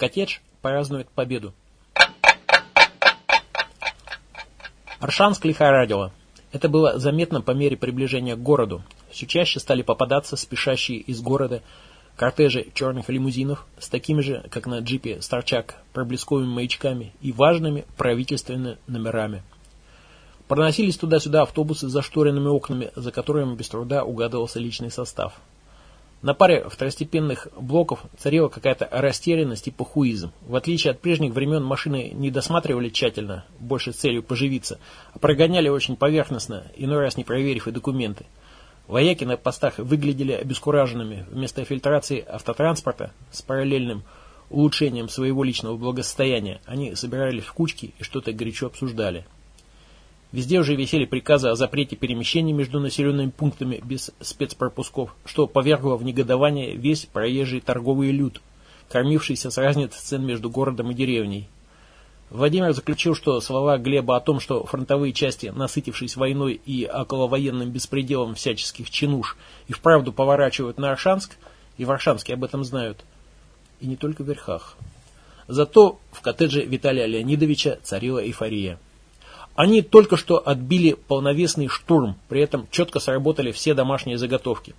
коттедж празднует победу. Аршанск лихорадило. Это было заметно по мере приближения к городу. Все чаще стали попадаться спешащие из города кортежи черных лимузинов с такими же, как на джипе Старчак, проблесковыми маячками и важными правительственными номерами. Проносились туда-сюда автобусы с зашторенными окнами, за которыми без труда угадывался личный состав. На паре второстепенных блоков царила какая-то растерянность и похуизм. В отличие от прежних времен машины не досматривали тщательно, больше с целью поживиться, а прогоняли очень поверхностно, иной раз не проверив и документы. Вояки на постах выглядели обескураженными. Вместо фильтрации автотранспорта с параллельным улучшением своего личного благосостояния они собирались в кучки и что-то горячо обсуждали. Везде уже висели приказы о запрете перемещений между населенными пунктами без спецпропусков, что повергло в негодование весь проезжий торговый люд, кормившийся с разницы цен между городом и деревней. Владимир заключил, что слова Глеба о том, что фронтовые части, насытившись войной и околовоенным беспределом всяческих чинуш, и вправду поворачивают на Аршанск, и в Аршанске об этом знают, и не только в верхах. Зато в коттедже Виталия Леонидовича царила эйфория. Они только что отбили полновесный штурм, при этом четко сработали все домашние заготовки.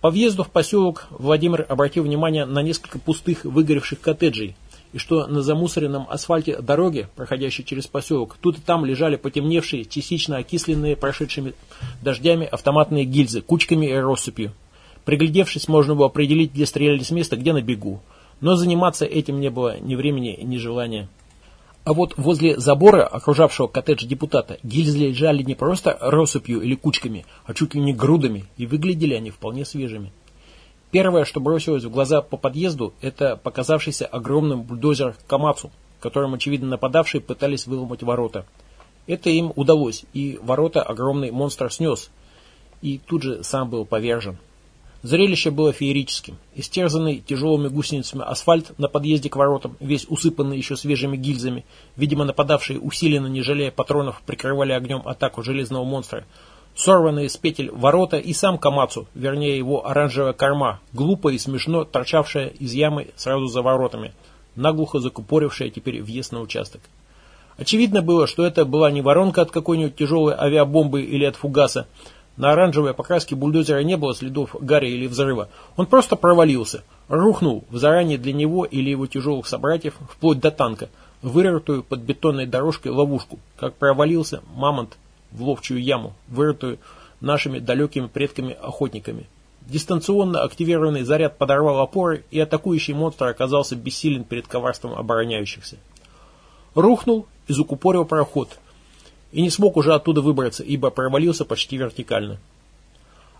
По въезду в поселок Владимир обратил внимание на несколько пустых выгоревших коттеджей, и что на замусоренном асфальте дороги, проходящей через поселок, тут и там лежали потемневшие, частично окисленные прошедшими дождями автоматные гильзы, кучками и россыпью. Приглядевшись, можно было определить, где стреляли с места, где на бегу. Но заниматься этим не было ни времени, ни желания. А вот возле забора, окружавшего коттедж депутата, гильзы лежали не просто россыпью или кучками, а чуть ли не грудами, и выглядели они вполне свежими. Первое, что бросилось в глаза по подъезду, это показавшийся огромным бульдозер Камацу, которым, очевидно, нападавшие пытались выломать ворота. Это им удалось, и ворота огромный монстр снес, и тут же сам был повержен. Зрелище было феерическим. Истерзанный тяжелыми гусеницами асфальт на подъезде к воротам, весь усыпанный еще свежими гильзами, видимо, нападавшие усиленно, не жалея патронов, прикрывали огнем атаку железного монстра. Сорванные с петель ворота и сам Камацу, вернее его оранжевая корма, глупо и смешно торчавшая из ямы сразу за воротами, наглухо закупорившая теперь въезд на участок. Очевидно было, что это была не воронка от какой-нибудь тяжелой авиабомбы или от фугаса, на оранжевой покраске бульдозера не было следов гари или взрыва. Он просто провалился, рухнул в заранее для него или его тяжелых собратьев, вплоть до танка, вырытую под бетонной дорожкой ловушку, как провалился мамонт в ловчую яму, вырытую нашими далекими предками-охотниками. Дистанционно активированный заряд подорвал опоры, и атакующий монстр оказался бессилен перед коварством обороняющихся. Рухнул и закупорил проход, и не смог уже оттуда выбраться, ибо провалился почти вертикально.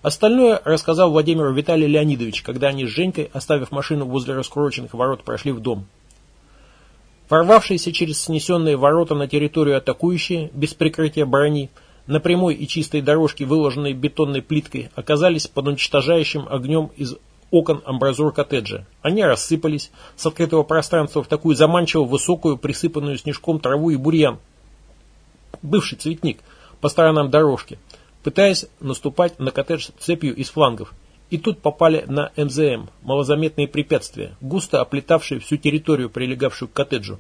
Остальное рассказал Владимиру Виталий Леонидович, когда они с Женькой, оставив машину возле раскуроченных ворот, прошли в дом. Ворвавшиеся через снесенные ворота на территорию атакующие, без прикрытия брони, на прямой и чистой дорожке, выложенной бетонной плиткой, оказались под уничтожающим огнем из окон амбразур коттеджа. Они рассыпались с открытого пространства в такую заманчивую, высокую, присыпанную снежком траву и бурьян, бывший цветник, по сторонам дорожки, пытаясь наступать на коттедж цепью из флангов. И тут попали на МЗМ, малозаметные препятствия, густо оплетавшие всю территорию, прилегавшую к коттеджу.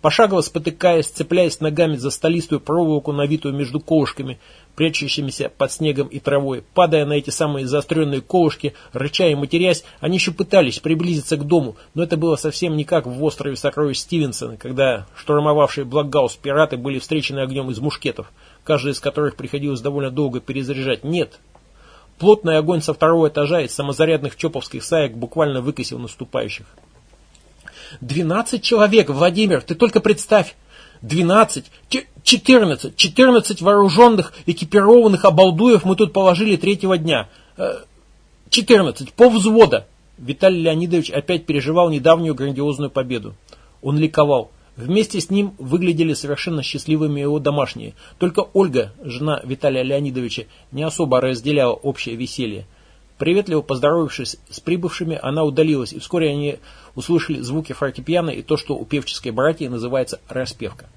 Пошагово спотыкаясь, цепляясь ногами за столистую проволоку, навитую между колышками, прячущимися под снегом и травой, падая на эти самые заостренные колышки, рыча и матерясь, они еще пытались приблизиться к дому, но это было совсем не как в острове сокровищ Стивенсона, когда штурмовавшие Блокгаус пираты были встречены огнем из мушкетов, каждый из которых приходилось довольно долго перезаряжать. Нет. Плотный огонь со второго этажа из самозарядных чоповских саек буквально выкосил наступающих. «Двенадцать человек, Владимир, ты только представь!» Двенадцать, четырнадцать, четырнадцать вооруженных, экипированных обалдуев мы тут положили третьего дня. Э, четырнадцать, полвзвода. Виталий Леонидович опять переживал недавнюю грандиозную победу. Он ликовал. Вместе с ним выглядели совершенно счастливыми его домашние. Только Ольга, жена Виталия Леонидовича, не особо разделяла общее веселье. Приветливо поздоровавшись с прибывшими, она удалилась, и вскоре они услышали звуки фортепиано и то, что у певческой братьи называется распевка.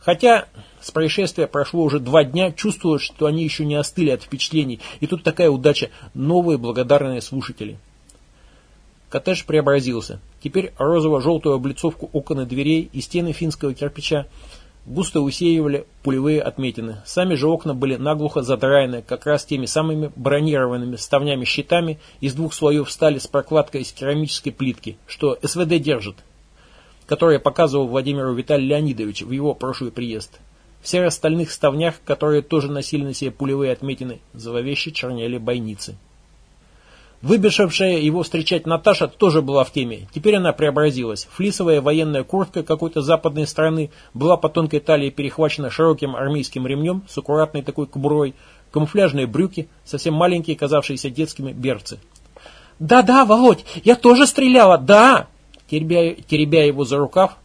Хотя с происшествия прошло уже два дня, чувствовалось, что они еще не остыли от впечатлений, и тут такая удача, новые благодарные слушатели. Коттедж преобразился. Теперь розово-желтую облицовку окон и дверей и стены финского кирпича густо усеивали пулевые отметины. Сами же окна были наглухо задраены как раз теми самыми бронированными ставнями-щитами из двух слоев стали с прокладкой из керамической плитки, что СВД держит, которое показывал Владимиру Виталий Леонидович в его прошлый приезд. В серо-стальных ставнях, которые тоже носили на себе пулевые отметины, зловеще чернели бойницы. Выбежавшая его встречать Наташа тоже была в теме. Теперь она преобразилась. Флисовая военная куртка какой-то западной страны была по тонкой талии перехвачена широким армейским ремнем с аккуратной такой кобурой, камуфляжные брюки, совсем маленькие, казавшиеся детскими берцы. «Да-да, Володь, я тоже стреляла, да!» Теребя, теребя его за рукав,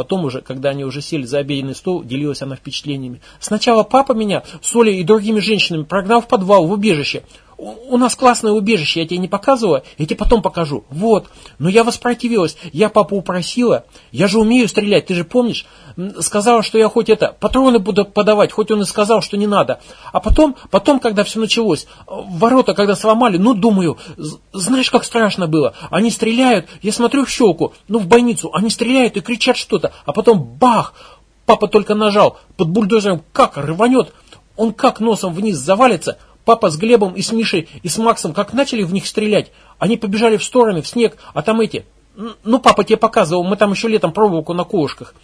Потом уже, когда они уже сели за обеденный стол, делилась она впечатлениями. Сначала папа меня с Олей и другими женщинами прогнал в подвал, в убежище. У нас классное убежище, я тебе не показывала, я тебе потом покажу. Вот. Но я воспротивилась, я папу упросила. Я же умею стрелять, ты же помнишь? Сказала, что я хоть это, патроны буду подавать, хоть он и сказал, что не надо. А потом, потом, когда все началось, ворота когда сломали, ну, думаю, знаешь, как страшно было. Они стреляют, я смотрю в щелку, ну, в больницу, они стреляют и кричат что-то, а потом бах! Папа только нажал, под бульдозером как рванет, он как носом вниз завалится – Папа с Глебом и с Мишей и с Максом как начали в них стрелять, они побежали в стороны, в снег, а там эти... Ну, папа тебе показывал, мы там еще летом проволоку на колышках.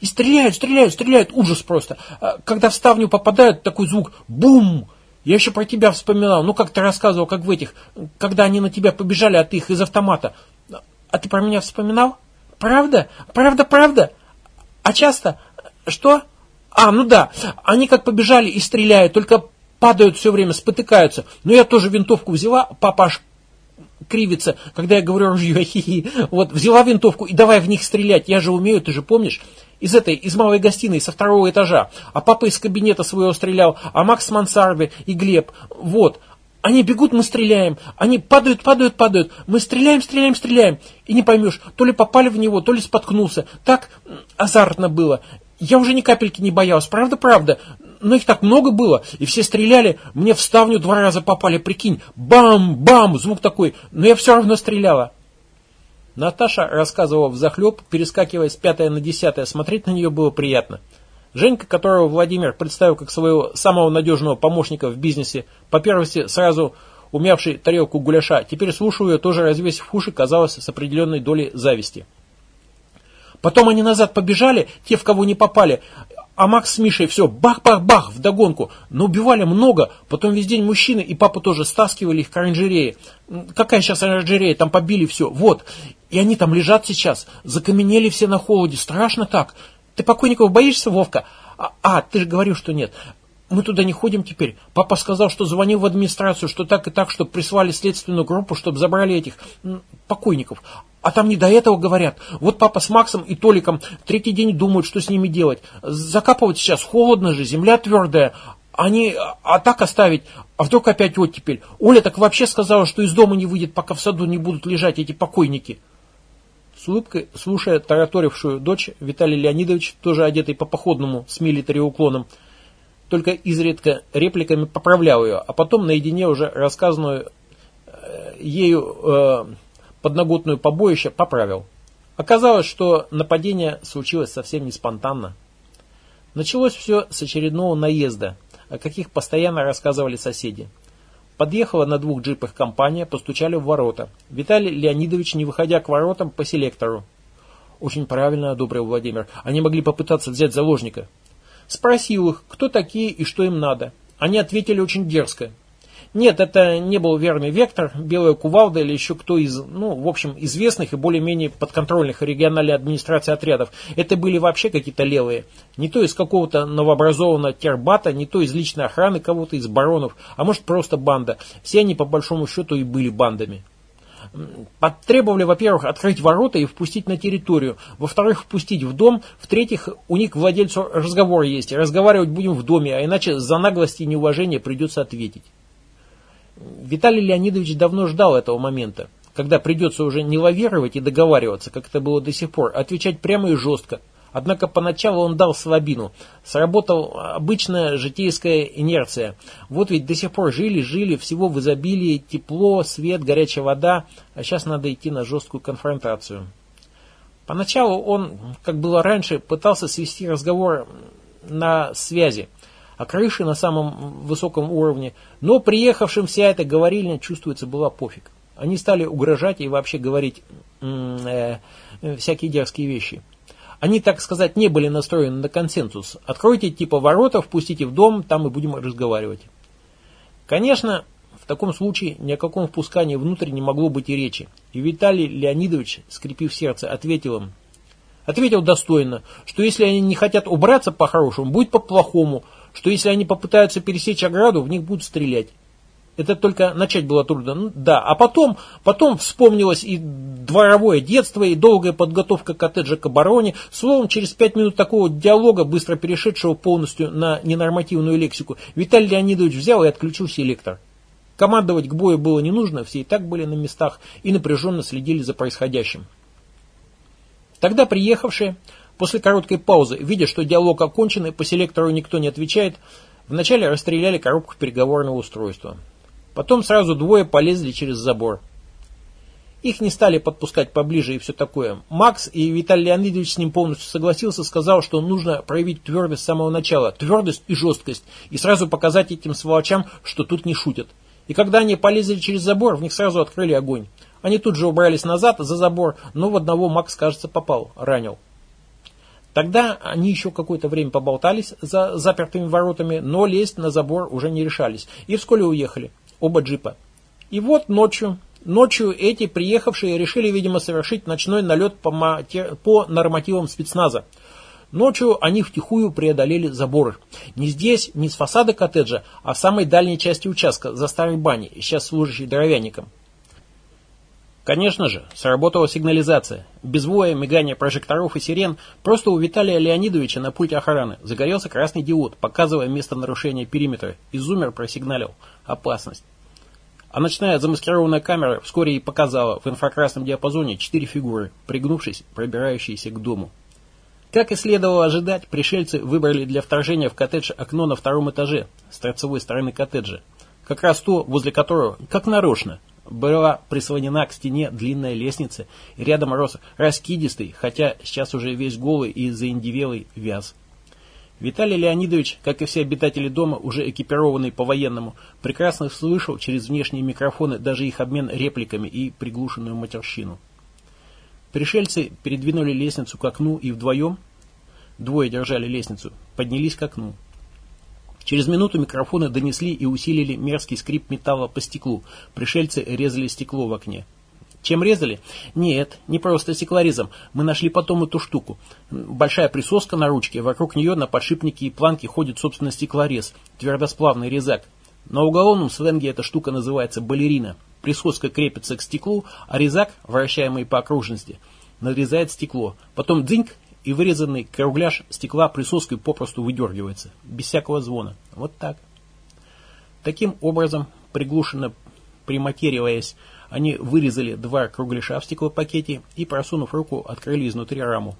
И стреляют, стреляют, стреляют, ужас просто. А когда в ставню попадают, такой звук бум. Я еще про тебя вспоминал, ну как ты рассказывал, как в этих, когда они на тебя побежали, от их из автомата. А ты про меня вспоминал? Правда? Правда, правда? А часто? Что? А, ну да, они как побежали и стреляют, только падают все время, спотыкаются. Но я тоже винтовку взяла, папа аж кривится, когда я говорю ружье, хи-хи. Вот, взяла винтовку и давай в них стрелять. Я же умею, ты же помнишь? Из этой, из малой гостиной, со второго этажа. А папа из кабинета своего стрелял, а Макс мансарды и Глеб. Вот. Они бегут, мы стреляем. Они падают, падают, падают. Мы стреляем, стреляем, стреляем. И не поймешь, то ли попали в него, то ли споткнулся. Так азартно было. Я уже ни капельки не боялась, правда-правда но их так много было, и все стреляли, мне в ставню два раза попали, прикинь, бам-бам, звук такой, но я все равно стреляла. Наташа рассказывала в захлеб, перескакивая с пятое на десятое, смотреть на нее было приятно. Женька, которого Владимир представил как своего самого надежного помощника в бизнесе, по первости сразу умявший тарелку гуляша, теперь слушаю ее, тоже развесив уши, казалось, с определенной долей зависти. Потом они назад побежали, те, в кого не попали, а Макс с Мишей все, бах-бах-бах, вдогонку. Но убивали много. Потом весь день мужчины и папа тоже стаскивали их к оранжерее. Какая сейчас оранжерея? Там побили все. Вот. И они там лежат сейчас. Закаменели все на холоде. Страшно так. Ты покойников боишься, Вовка? А, а ты же говорил, что нет. Мы туда не ходим теперь. Папа сказал, что звонил в администрацию, что так и так, чтобы прислали следственную группу, чтобы забрали этих покойников. А там не до этого говорят. Вот папа с Максом и Толиком третий день думают, что с ними делать. Закапывать сейчас холодно же, земля твердая. Они, а так оставить, а вдруг опять оттепель. Оля так вообще сказала, что из дома не выйдет, пока в саду не будут лежать эти покойники. С улыбкой, слушая тараторившую дочь, Виталий Леонидович, тоже одетый по походному, с милитари уклоном, только изредка репликами поправлял ее, а потом наедине уже рассказанную э, ею э, подноготную побоище поправил. Оказалось, что нападение случилось совсем не спонтанно. Началось все с очередного наезда, о каких постоянно рассказывали соседи. Подъехала на двух джипах компания, постучали в ворота. Виталий Леонидович, не выходя к воротам, по селектору. Очень правильно одобрил Владимир. Они могли попытаться взять заложника. Спросил их, кто такие и что им надо. Они ответили очень дерзко. Нет, это не был верный вектор, белая кувалда или еще кто из, ну, в общем, известных и более-менее подконтрольных региональной администрации отрядов. Это были вообще какие-то левые. Не то из какого-то новообразованного тербата, не то из личной охраны кого-то из баронов, а может просто банда. Все они по большому счету и были бандами. Потребовали, во-первых, открыть ворота и впустить на территорию. Во-вторых, впустить в дом. В-третьих, у них к владельцу разговор есть. Разговаривать будем в доме, а иначе за наглость и неуважение придется ответить. Виталий Леонидович давно ждал этого момента, когда придется уже не лавировать и договариваться, как это было до сих пор, а отвечать прямо и жестко. Однако поначалу он дал слабину. Сработал обычная житейская инерция. Вот ведь до сих пор жили, жили, всего в изобилии, тепло, свет, горячая вода, а сейчас надо идти на жесткую конфронтацию. Поначалу он, как было раньше, пытался свести разговор на связи, о крыше на самом высоком уровне, но приехавшим вся эта говорильня, чувствуется, была пофиг. Они стали угрожать и вообще говорить э, всякие дерзкие вещи. Они, так сказать, не были настроены на консенсус. Откройте типа ворота, впустите в дом, там и будем разговаривать. Конечно, в таком случае ни о каком впускании внутрь не могло быть и речи. И Виталий Леонидович, скрипив сердце, ответил им. Ответил достойно, что если они не хотят убраться по-хорошему, будет по-плохому, что если они попытаются пересечь ограду, в них будут стрелять. Это только начать было трудно. Ну, да, а потом, потом вспомнилось и дворовое детство, и долгая подготовка коттеджа к обороне. Словом, через пять минут такого диалога, быстро перешедшего полностью на ненормативную лексику, Виталий Леонидович взял и отключил селектор. Командовать к бою было не нужно, все и так были на местах и напряженно следили за происходящим. Тогда приехавшие, после короткой паузы, видя, что диалог окончен и по селектору никто не отвечает, вначале расстреляли коробку переговорного устройства. Потом сразу двое полезли через забор. Их не стали подпускать поближе и все такое. Макс и Виталий Леонидович с ним полностью согласился, сказал, что нужно проявить твердость с самого начала, твердость и жесткость, и сразу показать этим сволочам, что тут не шутят. И когда они полезли через забор, в них сразу открыли огонь. Они тут же убрались назад за забор, но в одного Макс, кажется, попал, ранил. Тогда они еще какое-то время поболтались за запертыми воротами, но лезть на забор уже не решались. И вскоре уехали оба джипа. И вот ночью, ночью эти приехавшие решили, видимо, совершить ночной налет по, по нормативам спецназа. Ночью они втихую преодолели заборы. Не здесь, не с фасада коттеджа, а в самой дальней части участка, за старой баней, сейчас служащей дровяником. Конечно же, сработала сигнализация. Без воя, мигания прожекторов и сирен, просто у Виталия Леонидовича на пульте охраны загорелся красный диод, показывая место нарушения периметра. Изумер просигналил. Опасность. А ночная замаскированная камера вскоре и показала в инфракрасном диапазоне четыре фигуры, пригнувшись, пробирающиеся к дому. Как и следовало ожидать, пришельцы выбрали для вторжения в коттедж окно на втором этаже, с торцевой стороны коттеджа. Как раз то, возле которого, как нарочно, была прислонена к стене длинная лестница, и рядом рос раскидистый, хотя сейчас уже весь голый и заиндивелый вяз. Виталий Леонидович, как и все обитатели дома, уже экипированный по-военному, прекрасно слышал через внешние микрофоны даже их обмен репликами и приглушенную матерщину. Пришельцы передвинули лестницу к окну и вдвоем, двое держали лестницу, поднялись к окну. Через минуту микрофоны донесли и усилили мерзкий скрип металла по стеклу. Пришельцы резали стекло в окне. Чем резали? Нет, не просто стеклорезом. Мы нашли потом эту штуку. Большая присоска на ручке, вокруг нее на подшипнике и планке ходит, собственно, стеклорез, твердосплавный резак. На уголовном сленге эта штука называется балерина. Присоска крепится к стеклу, а резак, вращаемый по окружности, нарезает стекло. Потом дзиньк, и вырезанный кругляш стекла присоской попросту выдергивается, без всякого звона. Вот так. Таким образом, приглушенно приматериваясь они вырезали два кругляша в стеклопакете и, просунув руку, открыли изнутри раму.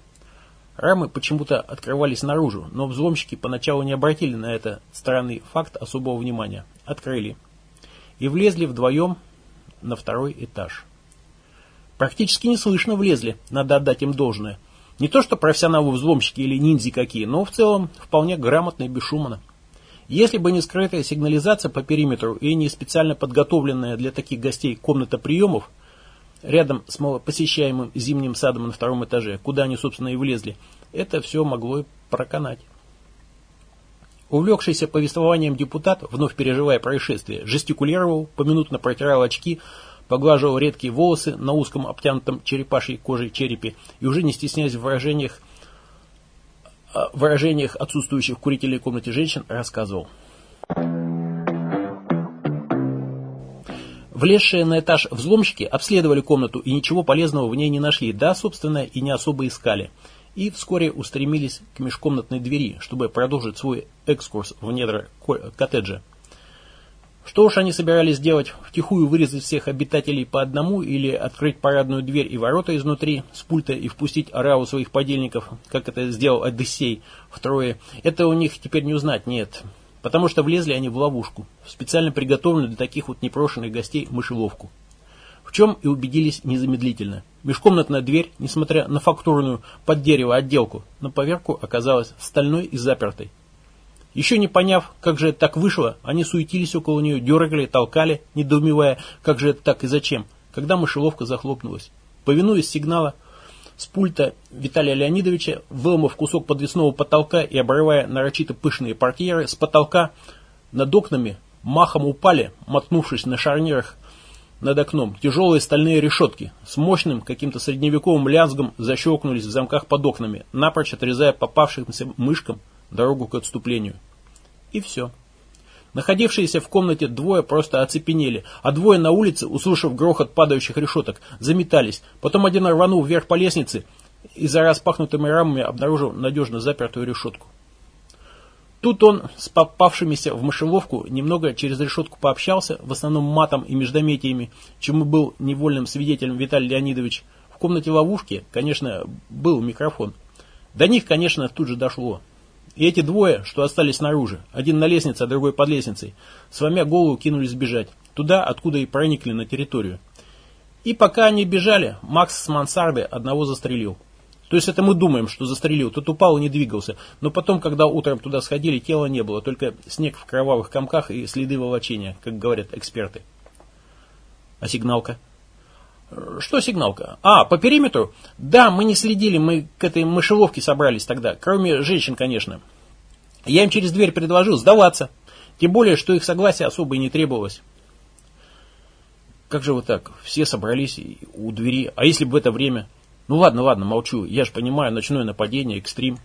Рамы почему-то открывались наружу, но взломщики поначалу не обратили на это странный факт особого внимания. Открыли. И влезли вдвоем на второй этаж. Практически неслышно влезли, надо отдать им должное. Не то что профессионалы-взломщики или ниндзи какие, но в целом вполне грамотно и бесшумно. Если бы не скрытая сигнализация по периметру и не специально подготовленная для таких гостей комната приемов, рядом с посещаемым зимним садом на втором этаже, куда они, собственно, и влезли, это все могло и проканать. Увлекшийся повествованием депутат, вновь переживая происшествие, жестикулировал, поминутно протирал очки, поглаживал редкие волосы на узком обтянутом черепашьей кожей черепе и уже не стесняясь в выражениях выражениях отсутствующих в курительной комнате женщин рассказывал. Влезшие на этаж взломщики обследовали комнату и ничего полезного в ней не нашли, да, собственно, и не особо искали. И вскоре устремились к межкомнатной двери, чтобы продолжить свой экскурс в недра коттеджа. Что уж они собирались делать, втихую вырезать всех обитателей по одному или открыть парадную дверь и ворота изнутри с пульта и впустить ораву своих подельников, как это сделал Одиссей втрое, это у них теперь не узнать, нет. Потому что влезли они в ловушку, в специально приготовленную для таких вот непрошенных гостей мышеловку. В чем и убедились незамедлительно. Межкомнатная дверь, несмотря на фактурную под дерево отделку, на поверку оказалась стальной и запертой. Еще не поняв, как же это так вышло, они суетились около нее, дергали, толкали, недоумевая, как же это так и зачем, когда мышеловка захлопнулась. Повинуясь сигнала с пульта Виталия Леонидовича, выломав кусок подвесного потолка и обрывая нарочито пышные портьеры, с потолка над окнами махом упали, мотнувшись на шарнирах над окном, тяжелые стальные решетки с мощным каким-то средневековым лязгом защелкнулись в замках под окнами, напрочь отрезая попавшимся мышкам дорогу к отступлению. И все. Находившиеся в комнате двое просто оцепенели, а двое на улице, услышав грохот падающих решеток, заметались. Потом один рванул вверх по лестнице и за распахнутыми рамами обнаружил надежно запертую решетку. Тут он с попавшимися в мышеловку немного через решетку пообщался, в основном матом и междометиями, чему был невольным свидетелем Виталий Леонидович. В комнате ловушки, конечно, был микрофон. До них, конечно, тут же дошло. И эти двое, что остались снаружи, один на лестнице, а другой под лестницей, сломя голову кинулись бежать, туда, откуда и проникли на территорию. И пока они бежали, Макс с мансарды одного застрелил. То есть это мы думаем, что застрелил, тот упал и не двигался, но потом, когда утром туда сходили, тела не было, только снег в кровавых комках и следы волочения, как говорят эксперты. А сигналка? Что сигналка? А, по периметру? Да, мы не следили, мы к этой мышеловке собрались тогда, кроме женщин, конечно. Я им через дверь предложил сдаваться. Тем более, что их согласие особо и не требовалось. Как же вот так? Все собрались у двери. А если бы в это время... Ну ладно, ладно, молчу. Я же понимаю, ночное нападение, экстрим.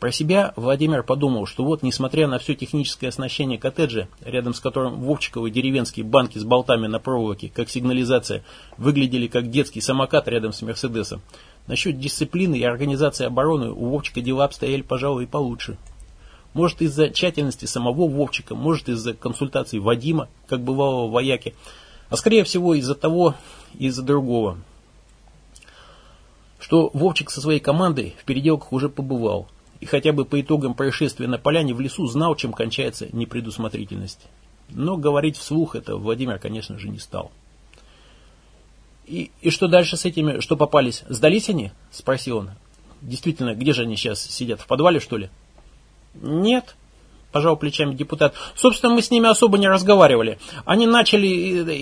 Про себя Владимир подумал, что вот, несмотря на все техническое оснащение коттеджа, рядом с которым Вовчиковы деревенские банки с болтами на проволоке, как сигнализация, выглядели как детский самокат рядом с Мерседесом, насчет дисциплины и организации обороны у Вовчика дела обстояли, пожалуй, и получше. Может, из-за тщательности самого Вовчика, может, из-за консультаций Вадима, как бывалого вояки, а скорее всего из-за того и из-за другого. Что Вовчик со своей командой в переделках уже побывал – и хотя бы по итогам происшествия на поляне в лесу знал, чем кончается непредусмотрительность. Но говорить вслух это Владимир, конечно же, не стал. И, и что дальше с этими, что попались? Сдались они? Спросил он. Действительно, где же они сейчас сидят? В подвале, что ли? Нет, пожал плечами депутат. Собственно, мы с ними особо не разговаривали. Они начали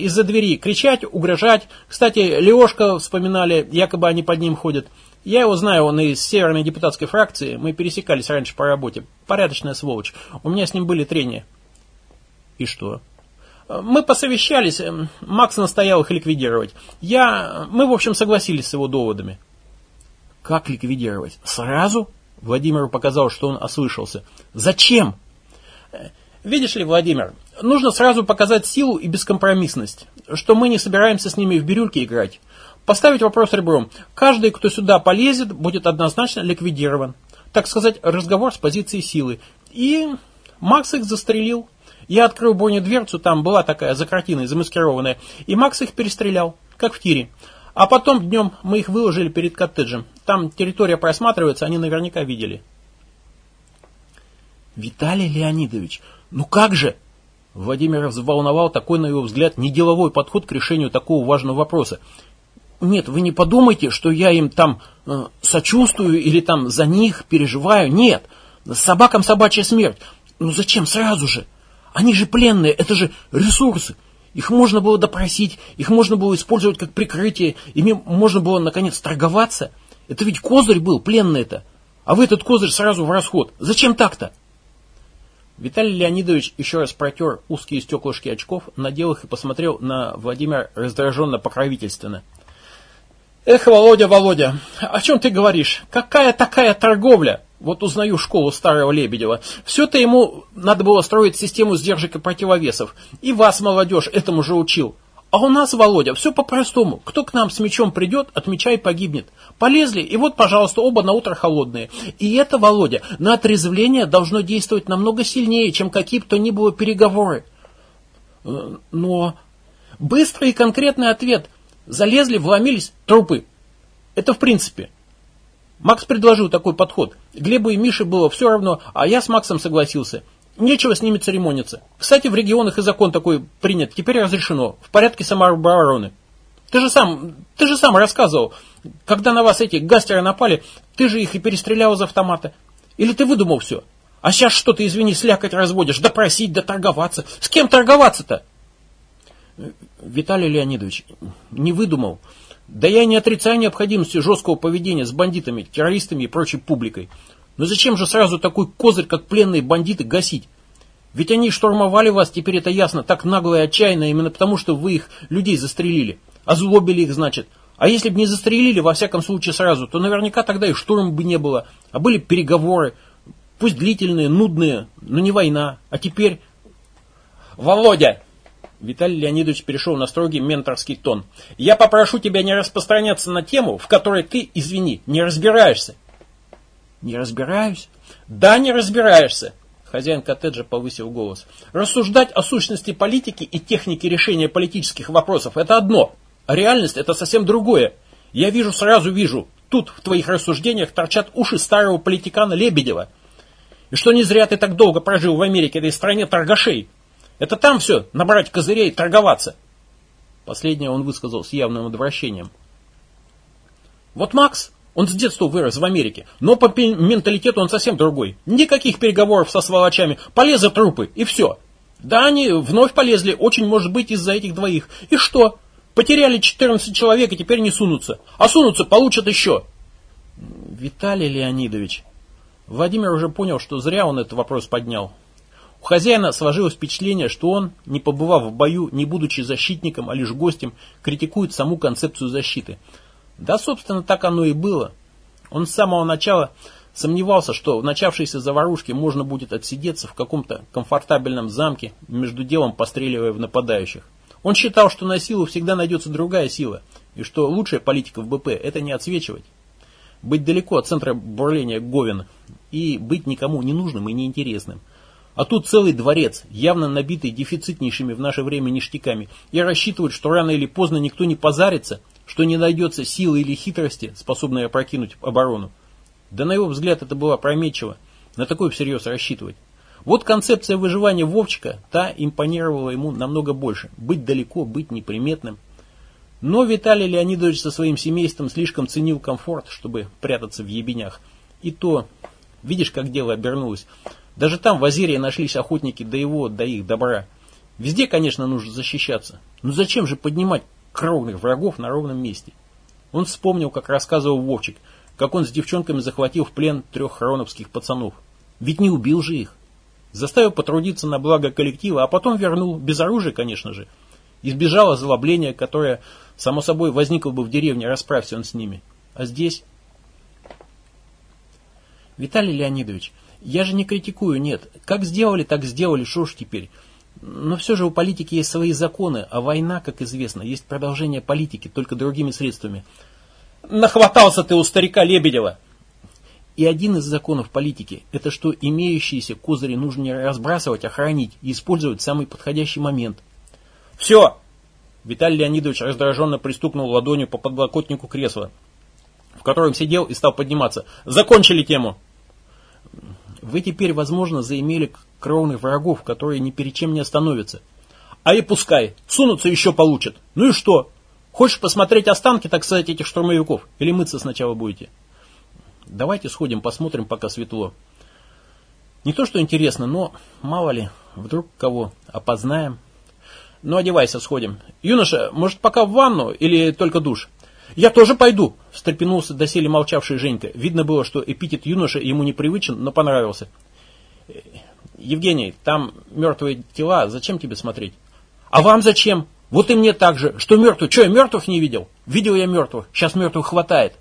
из-за двери кричать, угрожать. Кстати, Лешка вспоминали, якобы они под ним ходят. Я его знаю, он из северной депутатской фракции. Мы пересекались раньше по работе. Порядочная сволочь. У меня с ним были трения. И что? Мы посовещались. Макс настоял их ликвидировать. Я... Мы, в общем, согласились с его доводами. Как ликвидировать? Сразу? Владимиру показалось, что он ослышался. Зачем? Видишь ли, Владимир, нужно сразу показать силу и бескомпромиссность, что мы не собираемся с ними в бирюльки играть. Поставить вопрос ребром. Каждый, кто сюда полезет, будет однозначно ликвидирован. Так сказать, разговор с позиции силы. И Макс их застрелил. Я открыл бронедверцу, там была такая за замаскированная, и Макс их перестрелял, как в тире. А потом днем мы их выложили перед коттеджем. Там территория просматривается, они наверняка видели. Виталий Леонидович, ну как же? Владимир взволновал такой, на его взгляд, неделовой подход к решению такого важного вопроса. Нет, вы не подумайте, что я им там э, сочувствую или там за них переживаю. Нет, собакам собачья смерть. Ну зачем сразу же? Они же пленные, это же ресурсы. Их можно было допросить, их можно было использовать как прикрытие, ими можно было наконец торговаться. Это ведь козырь был, пленный-то. А вы этот козырь сразу в расход. Зачем так-то? Виталий Леонидович еще раз протер узкие стеклышки очков, надел их и посмотрел на Владимира раздраженно-покровительственно. Эх, Володя, Володя, о чем ты говоришь? Какая такая торговля? Вот узнаю школу старого Лебедева. Все-то ему надо было строить систему сдержек и противовесов. И вас, молодежь, этому же учил. А у нас, Володя, все по-простому. Кто к нам с мечом придет, от меча и погибнет. Полезли, и вот, пожалуйста, оба на утро холодные. И это, Володя, на отрезвление должно действовать намного сильнее, чем какие бы то ни было переговоры. Э, но... Быстрый и конкретный ответ. Залезли, вломились, трупы. Это в принципе. Макс предложил такой подход. Глебу и Мише было все равно, а я с Максом согласился. Нечего с ними церемониться. Кстати, в регионах и закон такой принят. Теперь разрешено. В порядке самообороны. Ты же сам, ты же сам рассказывал, когда на вас эти гастеры напали, ты же их и перестрелял из автомата. Или ты выдумал все? А сейчас что ты, извини, слякоть разводишь? Допросить, да торговаться. С кем торговаться-то? Виталий Леонидович, не выдумал. Да я не отрицаю необходимости жесткого поведения с бандитами, террористами и прочей публикой. Но зачем же сразу такой козырь, как пленные бандиты, гасить? Ведь они штурмовали вас, теперь это ясно, так нагло и отчаянно, именно потому, что вы их, людей, застрелили. Озлобили их, значит. А если бы не застрелили, во всяком случае, сразу, то наверняка тогда и штурма бы не было. А были переговоры, пусть длительные, нудные, но не война. А теперь... Володя! Виталий Леонидович перешел на строгий менторский тон. «Я попрошу тебя не распространяться на тему, в которой ты, извини, не разбираешься». «Не разбираюсь?» «Да, не разбираешься». Хозяин коттеджа повысил голос. «Рассуждать о сущности политики и технике решения политических вопросов – это одно, а реальность – это совсем другое. Я вижу, сразу вижу, тут в твоих рассуждениях торчат уши старого политикана Лебедева. И что не зря ты так долго прожил в Америке, этой стране торгашей. Это там все, набрать козырей, торговаться. Последнее он высказал с явным отвращением. Вот Макс, он с детства вырос в Америке, но по менталитету он совсем другой. Никаких переговоров со сволочами, полезли трупы, и все. Да, они вновь полезли, очень может быть из-за этих двоих. И что? Потеряли 14 человек и теперь не сунутся. А сунутся, получат еще. Виталий Леонидович, Владимир уже понял, что зря он этот вопрос поднял. У хозяина сложилось впечатление, что он, не побывав в бою, не будучи защитником, а лишь гостем, критикует саму концепцию защиты. Да, собственно, так оно и было. Он с самого начала сомневался, что в начавшейся заварушке можно будет отсидеться в каком-то комфортабельном замке, между делом постреливая в нападающих. Он считал, что на силу всегда найдется другая сила, и что лучшая политика в БП – это не отсвечивать. Быть далеко от центра бурления Говина и быть никому не нужным и неинтересным – а тут целый дворец, явно набитый дефицитнейшими в наше время ништяками, и рассчитывают, что рано или поздно никто не позарится, что не найдется силы или хитрости, способной опрокинуть оборону. Да на его взгляд это было опрометчиво, на такое всерьез рассчитывать. Вот концепция выживания Вовчика, та импонировала ему намного больше. Быть далеко, быть неприметным. Но Виталий Леонидович со своим семейством слишком ценил комфорт, чтобы прятаться в ебенях. И то, видишь, как дело обернулось. Даже там, в Азерии, нашлись охотники до его, до их добра. Везде, конечно, нужно защищаться. Но зачем же поднимать кровных врагов на ровном месте? Он вспомнил, как рассказывал Вовчик, как он с девчонками захватил в плен трех хроновских пацанов. Ведь не убил же их. Заставил потрудиться на благо коллектива, а потом вернул, без оружия, конечно же. Избежал озлобления, которое, само собой, возникло бы в деревне, расправься он с ними. А здесь... Виталий Леонидович, я же не критикую, нет. Как сделали, так сделали, что ж теперь. Но все же у политики есть свои законы, а война, как известно, есть продолжение политики, только другими средствами. Нахватался ты у старика Лебедева. И один из законов политики – это что имеющиеся козыри нужно не разбрасывать, а хранить и использовать в самый подходящий момент. Все! Виталий Леонидович раздраженно пристукнул ладонью по подлокотнику кресла, в котором сидел и стал подниматься. Закончили тему! Вы теперь, возможно, заимели кровных врагов, которые ни перед чем не остановятся. А и пускай, сунутся еще получат. Ну и что? Хочешь посмотреть останки, так сказать, этих штурмовиков? Или мыться сначала будете? Давайте сходим, посмотрим, пока светло. Не то, что интересно, но мало ли, вдруг кого опознаем. Ну, одевайся, сходим. Юноша, может, пока в ванну или только душ? «Я тоже пойду!» – встрепенулся доселе молчавший Женька. Видно было, что эпитет юноша ему непривычен, но понравился. «Евгений, там мертвые тела, зачем тебе смотреть?» «А вам зачем? Вот и мне так же. Что мертвый? Что, я мертвых не видел? Видел я мертвых. Сейчас мертвых хватает.